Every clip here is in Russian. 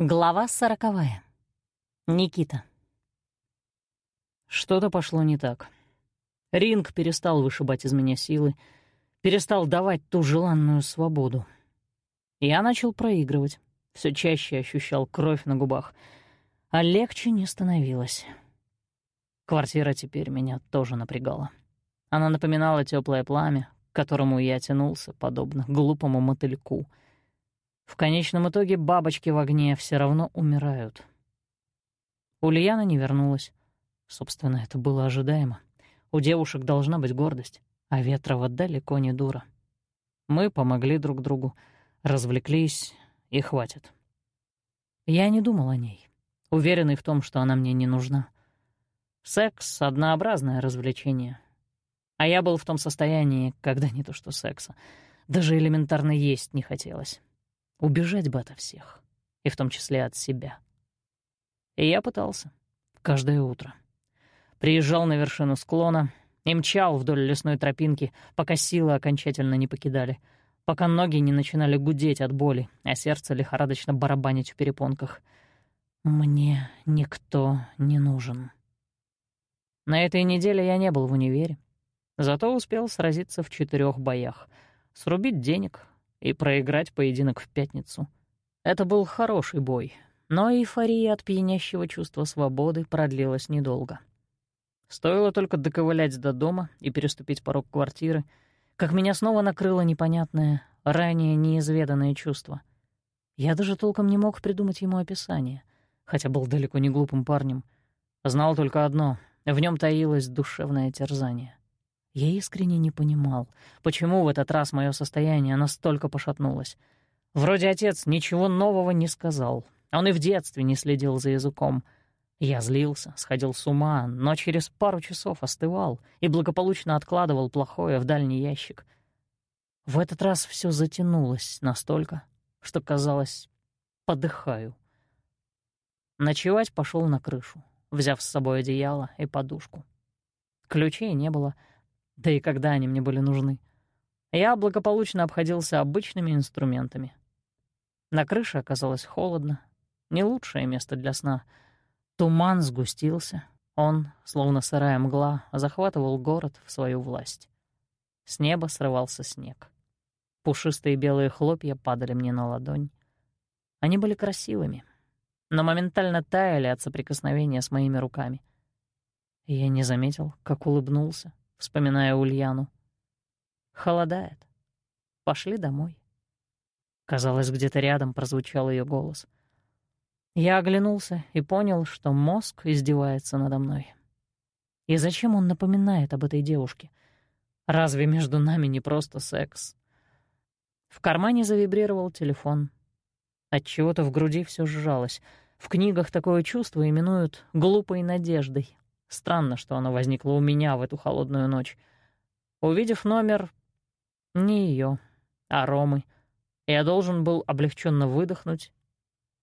Глава сороковая. Никита. Что-то пошло не так. Ринг перестал вышибать из меня силы, перестал давать ту желанную свободу. Я начал проигрывать, все чаще ощущал кровь на губах, а легче не становилось. Квартира теперь меня тоже напрягала. Она напоминала теплое пламя, к которому я тянулся, подобно глупому мотыльку — в конечном итоге бабочки в огне все равно умирают. Ульяна не вернулась. Собственно, это было ожидаемо. У девушек должна быть гордость, а Ветрова далеко не дура. Мы помогли друг другу, развлеклись, и хватит. Я не думал о ней, уверенный в том, что она мне не нужна. Секс — однообразное развлечение. А я был в том состоянии, когда не то что секса. Даже элементарно есть не хотелось. Убежать бы ото всех, и в том числе от себя. И я пытался. Каждое утро. Приезжал на вершину склона и мчал вдоль лесной тропинки, пока силы окончательно не покидали, пока ноги не начинали гудеть от боли, а сердце лихорадочно барабанить в перепонках. Мне никто не нужен. На этой неделе я не был в универе, зато успел сразиться в четырех боях, срубить денег, и проиграть поединок в пятницу. Это был хороший бой, но эйфория от пьянящего чувства свободы продлилась недолго. Стоило только доковылять до дома и переступить порог квартиры, как меня снова накрыло непонятное, ранее неизведанное чувство. Я даже толком не мог придумать ему описание, хотя был далеко не глупым парнем. Знал только одно — в нем таилось душевное терзание. Я искренне не понимал, почему в этот раз мое состояние настолько пошатнулось. Вроде отец ничего нового не сказал. Он и в детстве не следил за языком. Я злился, сходил с ума, но через пару часов остывал и благополучно откладывал плохое в дальний ящик. В этот раз все затянулось настолько, что, казалось, подыхаю. Ночевать пошел на крышу, взяв с собой одеяло и подушку. Ключей не было — да и когда они мне были нужны? Я благополучно обходился обычными инструментами. На крыше оказалось холодно, не лучшее место для сна. Туман сгустился, он, словно сырая мгла, захватывал город в свою власть. С неба срывался снег. Пушистые белые хлопья падали мне на ладонь. Они были красивыми, но моментально таяли от соприкосновения с моими руками. я не заметил, как улыбнулся, вспоминая Ульяну. «Холодает. Пошли домой». Казалось, где-то рядом прозвучал ее голос. Я оглянулся и понял, что мозг издевается надо мной. И зачем он напоминает об этой девушке? Разве между нами не просто секс? В кармане завибрировал телефон. От чего то в груди все сжалось. В книгах такое чувство именуют «глупой надеждой», Странно, что оно возникло у меня в эту холодную ночь. Увидев номер, не ее, а Ромы, я должен был облегченно выдохнуть,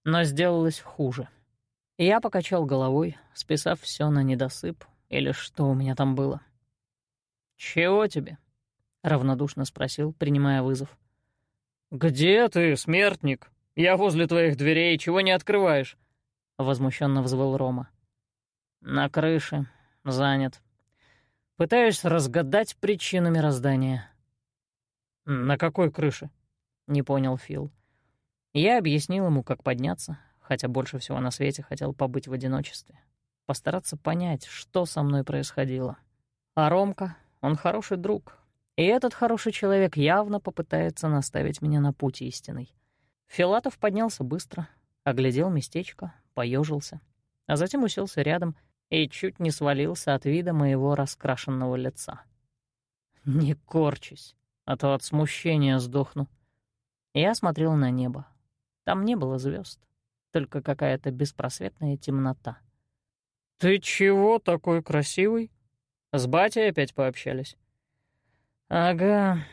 но сделалось хуже. Я покачал головой, списав все на недосып или что у меня там было. «Чего тебе?» — равнодушно спросил, принимая вызов. «Где ты, смертник? Я возле твоих дверей, чего не открываешь?» — возмущенно взвыл Рома. «На крыше. Занят. Пытаюсь разгадать причину мироздания». «На какой крыше?» — не понял Фил. Я объяснил ему, как подняться, хотя больше всего на свете хотел побыть в одиночестве, постараться понять, что со мной происходило. А Ромка, он хороший друг, и этот хороший человек явно попытается наставить меня на путь истинный. Филатов поднялся быстро, оглядел местечко, поежился, а затем уселся рядом — и чуть не свалился от вида моего раскрашенного лица. «Не корчусь, а то от смущения сдохну». Я смотрел на небо. Там не было звезд, только какая-то беспросветная темнота. «Ты чего такой красивый? С батей опять пообщались?» «Ага,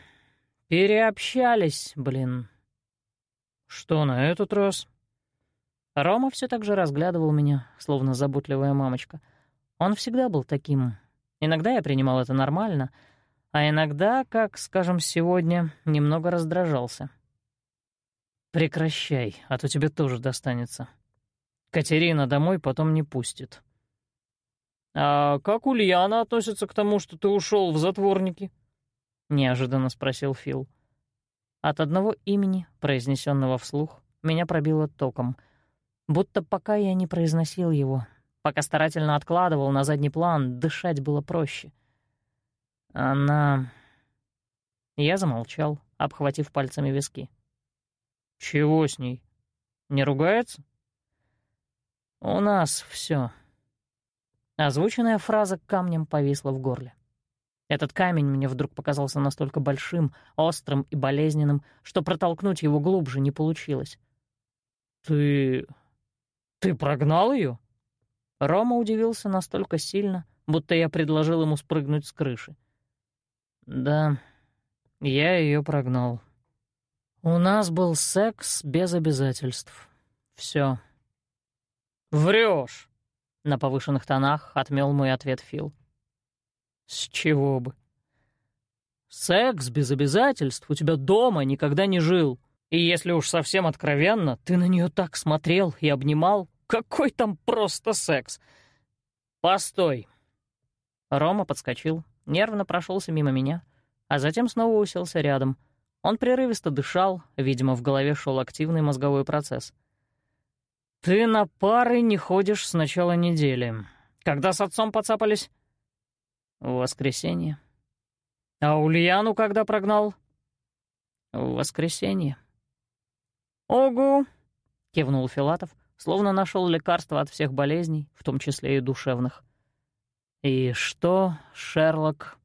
переобщались, блин». «Что на этот раз?» Рома все так же разглядывал меня, словно заботливая мамочка. Он всегда был таким. Иногда я принимал это нормально, а иногда, как, скажем, сегодня, немного раздражался. «Прекращай, а то тебе тоже достанется. Катерина домой потом не пустит». «А как Ульяна относится к тому, что ты ушел в затворники?» — неожиданно спросил Фил. От одного имени, произнесенного вслух, меня пробило током. Будто пока я не произносил его, пока старательно откладывал на задний план, дышать было проще. Она... Я замолчал, обхватив пальцами виски. «Чего с ней? Не ругается?» «У нас все. Озвученная фраза камнем повисла в горле. Этот камень мне вдруг показался настолько большим, острым и болезненным, что протолкнуть его глубже не получилось. «Ты... ты прогнал ее?» Рома удивился настолько сильно, будто я предложил ему спрыгнуть с крыши. «Да, я ее прогнал. У нас был секс без обязательств. Все. Врешь! На повышенных тонах отмел мой ответ Фил. С чего бы? Секс без обязательств у тебя дома никогда не жил. И если уж совсем откровенно, ты на нее так смотрел и обнимал. Какой там просто секс? Постой. Рома подскочил, нервно прошелся мимо меня, а затем снова уселся рядом. Он прерывисто дышал, видимо, в голове шел активный мозговой процесс. «Ты на пары не ходишь с начала недели. Когда с отцом поцапались?» В воскресенье. А Ульяну когда прогнал? В воскресенье. Ого! кивнул Филатов, словно нашел лекарство от всех болезней, в том числе и душевных. И что, Шерлок?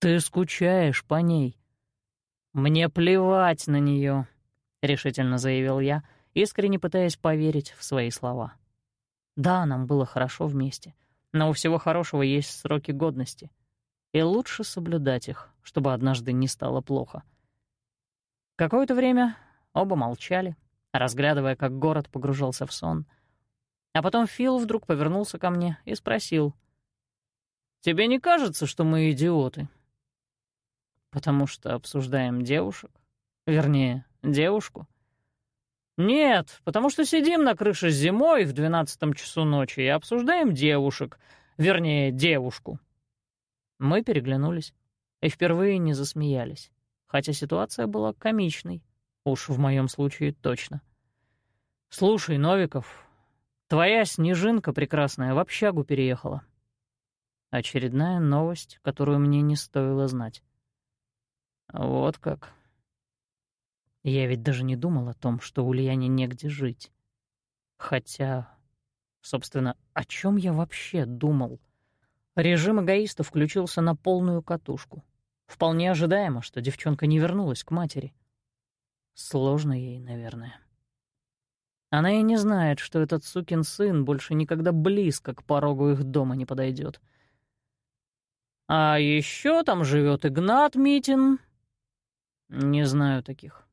Ты скучаешь по ней. Мне плевать на нее, решительно заявил я, искренне пытаясь поверить в свои слова. Да, нам было хорошо вместе. Но у всего хорошего есть сроки годности. И лучше соблюдать их, чтобы однажды не стало плохо. Какое-то время оба молчали, разглядывая, как город погружался в сон. А потом Фил вдруг повернулся ко мне и спросил. «Тебе не кажется, что мы идиоты?» «Потому что обсуждаем девушек? Вернее, девушку?» «Нет, потому что сидим на крыше зимой в двенадцатом часу ночи и обсуждаем девушек, вернее, девушку». Мы переглянулись и впервые не засмеялись, хотя ситуация была комичной, уж в моем случае точно. «Слушай, Новиков, твоя снежинка прекрасная в общагу переехала». Очередная новость, которую мне не стоило знать. «Вот как». Я ведь даже не думал о том, что Ульяне негде жить. Хотя, собственно, о чем я вообще думал? Режим эгоиста включился на полную катушку. Вполне ожидаемо, что девчонка не вернулась к матери. Сложно ей, наверное. Она и не знает, что этот сукин сын больше никогда близко к порогу их дома не подойдет. А еще там живет Игнат Митин. Не знаю таких.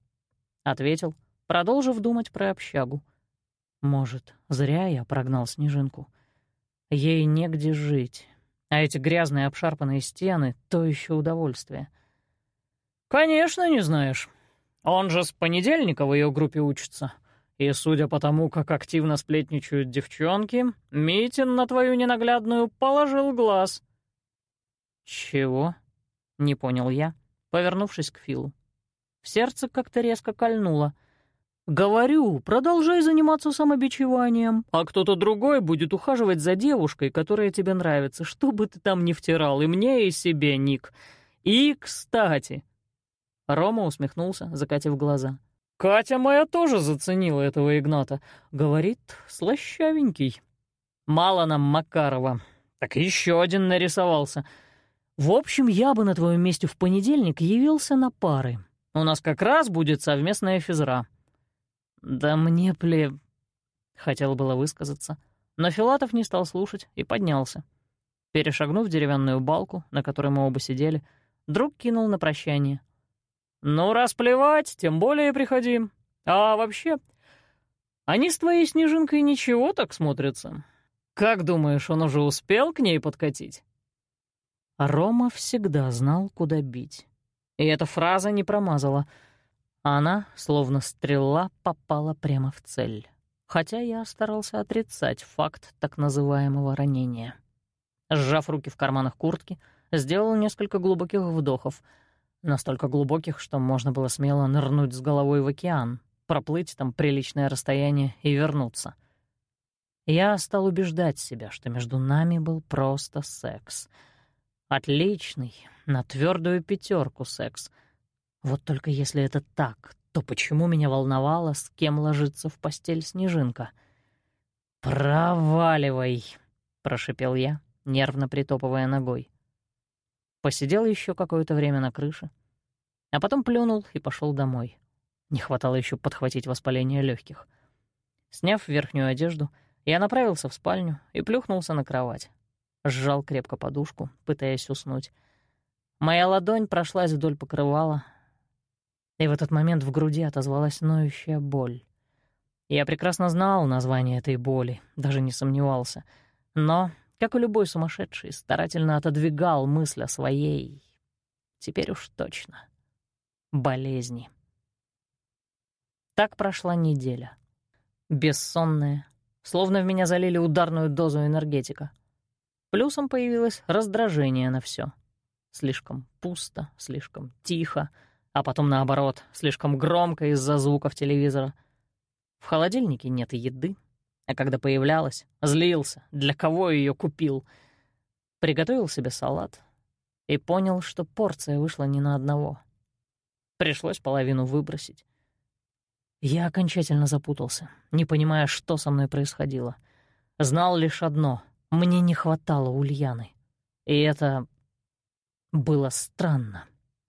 — ответил, продолжив думать про общагу. «Может, зря я прогнал Снежинку. Ей негде жить, а эти грязные обшарпанные стены — то еще удовольствие». «Конечно, не знаешь. Он же с понедельника в ее группе учится. И судя по тому, как активно сплетничают девчонки, Митин на твою ненаглядную положил глаз». «Чего?» — не понял я, повернувшись к Филу. В сердце как-то резко кольнуло. «Говорю, продолжай заниматься самобичеванием, а кто-то другой будет ухаживать за девушкой, которая тебе нравится, что бы ты там ни втирал, и мне, и себе, Ник. И, кстати...» Рома усмехнулся, закатив глаза. «Катя моя тоже заценила этого Игната. Говорит, слащавенький. Мало нам Макарова. Так еще один нарисовался. В общем, я бы на твоем месте в понедельник явился на пары. У нас как раз будет совместная физра». «Да мне пле...» — хотел было высказаться, но Филатов не стал слушать и поднялся. Перешагнув деревянную балку, на которой мы оба сидели, друг кинул на прощание. «Ну, раз плевать, тем более приходи. А вообще, они с твоей снежинкой ничего так смотрятся. Как думаешь, он уже успел к ней подкатить?» Рома всегда знал, куда бить. И эта фраза не промазала. она, словно стрела, попала прямо в цель. Хотя я старался отрицать факт так называемого ранения. Сжав руки в карманах куртки, сделал несколько глубоких вдохов, настолько глубоких, что можно было смело нырнуть с головой в океан, проплыть там приличное расстояние и вернуться. Я стал убеждать себя, что между нами был просто секс. Отличный, на твердую пятерку секс. Вот только если это так, то почему меня волновало, с кем ложится в постель снежинка? «Проваливай!» — прошипел я, нервно притопывая ногой. Посидел еще какое-то время на крыше, а потом плюнул и пошел домой. Не хватало еще подхватить воспаление легких. Сняв верхнюю одежду, я направился в спальню и плюхнулся на кровать. Сжал крепко подушку, пытаясь уснуть. Моя ладонь прошлась вдоль покрывала, и в этот момент в груди отозвалась ноющая боль. Я прекрасно знал название этой боли, даже не сомневался. Но, как и любой сумасшедший, старательно отодвигал мысль о своей, теперь уж точно, болезни. Так прошла неделя. Бессонная, словно в меня залили ударную дозу энергетика. Плюсом появилось раздражение на все. Слишком пусто, слишком тихо, а потом, наоборот, слишком громко из-за звуков телевизора. В холодильнике нет еды, а когда появлялась, злился, для кого ее купил. Приготовил себе салат и понял, что порция вышла не на одного. Пришлось половину выбросить. Я окончательно запутался, не понимая, что со мной происходило. Знал лишь одно — мне не хватало Ульяны. И это было странно.